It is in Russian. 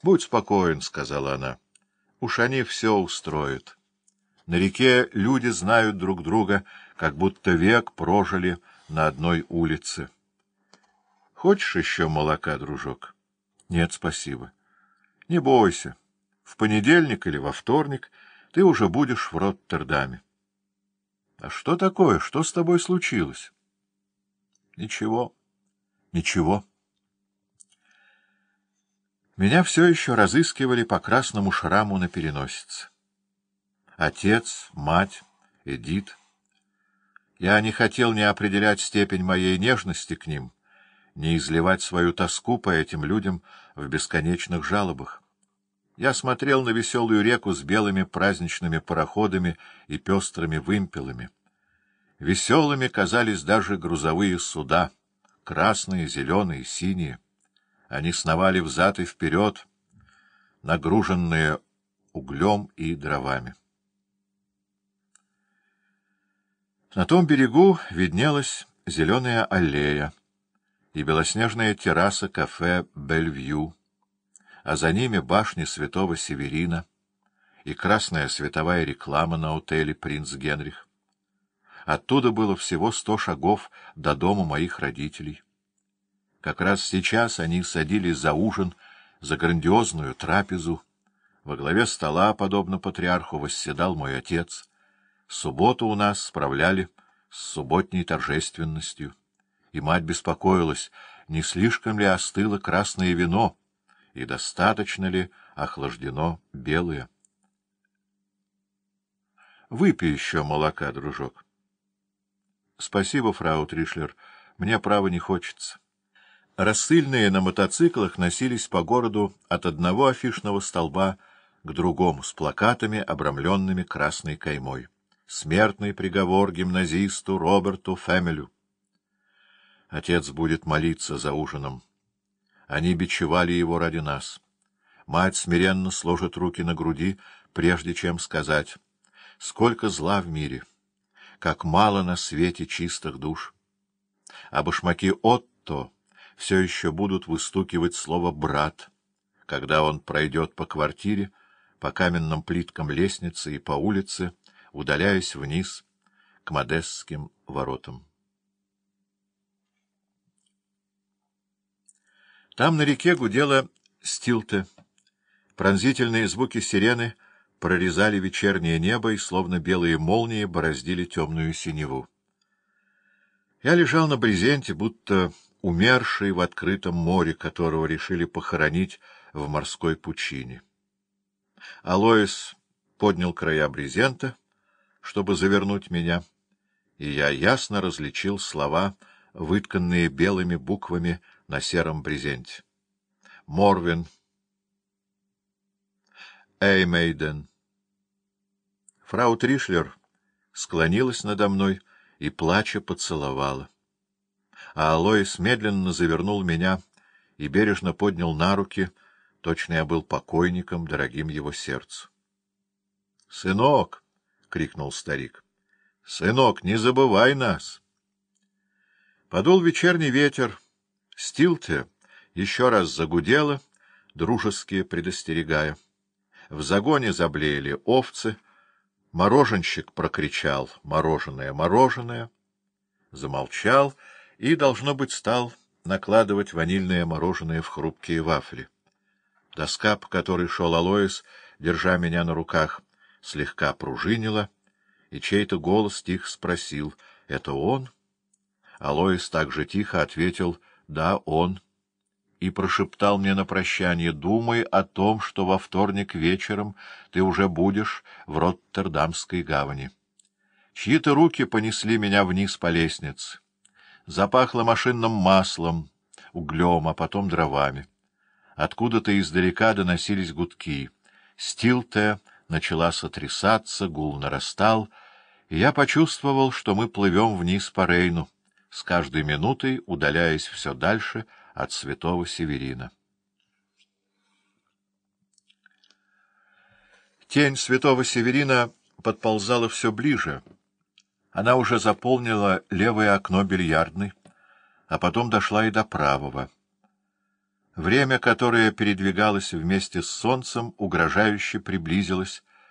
— Будь спокоен, — сказала она. — Уж они все устроят. На реке люди знают друг друга, как будто век прожили на одной улице. — Хочешь еще молока, дружок? — Нет, спасибо. — Не бойся. В понедельник или во вторник ты уже будешь в Роттердаме. — А что такое? Что с тобой случилось? — Ничего. — Ничего. Меня все еще разыскивали по красному шраму на переносице. Отец, мать, Эдит. Я не хотел ни определять степень моей нежности к ним, ни изливать свою тоску по этим людям в бесконечных жалобах. Я смотрел на веселую реку с белыми праздничными пароходами и пестрыми вымпелами. Веселыми казались даже грузовые суда, красные, зеленые, синие. Они сновали взад и вперед, нагруженные углем и дровами. На том берегу виднелась зеленая аллея и белоснежная терраса кафе «Бельвью», а за ними башни святого Северина и красная световая реклама на отеле «Принц Генрих». Оттуда было всего сто шагов до дома моих родителей. Как раз сейчас они садились за ужин, за грандиозную трапезу. Во главе стола, подобно патриарху, восседал мой отец. Субботу у нас справляли с субботней торжественностью. И мать беспокоилась, не слишком ли остыло красное вино, и достаточно ли охлаждено белое. — Выпей еще молока, дружок. — Спасибо, фрау Тришлер, мне, право, не хочется. Рассыльные на мотоциклах носились по городу от одного афишного столба к другому с плакатами, обрамленными красной каймой. Смертный приговор гимназисту Роберту Фэмилю. Отец будет молиться за ужином. Они бичевали его ради нас. Мать смиренно сложит руки на груди, прежде чем сказать, сколько зла в мире, как мало на свете чистых душ. А башмаки Отто все еще будут выстукивать слово «брат», когда он пройдет по квартире, по каменным плиткам лестницы и по улице, удаляясь вниз к Модесским воротам. Там на реке гудела стилте. Пронзительные звуки сирены прорезали вечернее небо и, словно белые молнии, бороздили темную синеву. Я лежал на брезенте, будто умерший в открытом море, которого решили похоронить в морской пучине. Алоис поднял края брезента, чтобы завернуть меня, и я ясно различил слова, вытканные белыми буквами на сером брезенте. Морвин. Эймейден. Фрау Тришлер склонилась надо мной и, плача, поцеловала а Алоис медленно завернул меня и бережно поднял на руки, точно я был покойником, дорогим его сердцу. — Сынок! — крикнул старик. — Сынок, не забывай нас! Подул вечерний ветер. Стилте еще раз загудела, дружески предостерегая. В загоне заблеяли овцы. Мороженщик прокричал «Мороженое, мороженое!» Замолчал — и, должно быть, стал накладывать ванильное мороженое в хрупкие вафли. Доска, по которой шел Алоис, держа меня на руках, слегка пружинила, и чей-то голос тихо спросил — Это он? Алоис также тихо ответил — Да, он. И прошептал мне на прощание — Думай о том, что во вторник вечером ты уже будешь в Роттердамской гавани. Чьи-то руки понесли меня вниз по лестнице. Запахло машинным маслом, углем, а потом дровами. Откуда-то издалека доносились гудки. Стилте начала сотрясаться, гул нарастал, и я почувствовал, что мы плывем вниз по Рейну, с каждой минутой удаляясь все дальше от святого Северина. Тень святого Северина подползала все ближе — она уже заполнила левое окно бильярдной, а потом дошла и до правого. Время, которое передвигалось вместе с солнцем, угрожающе приблизилось,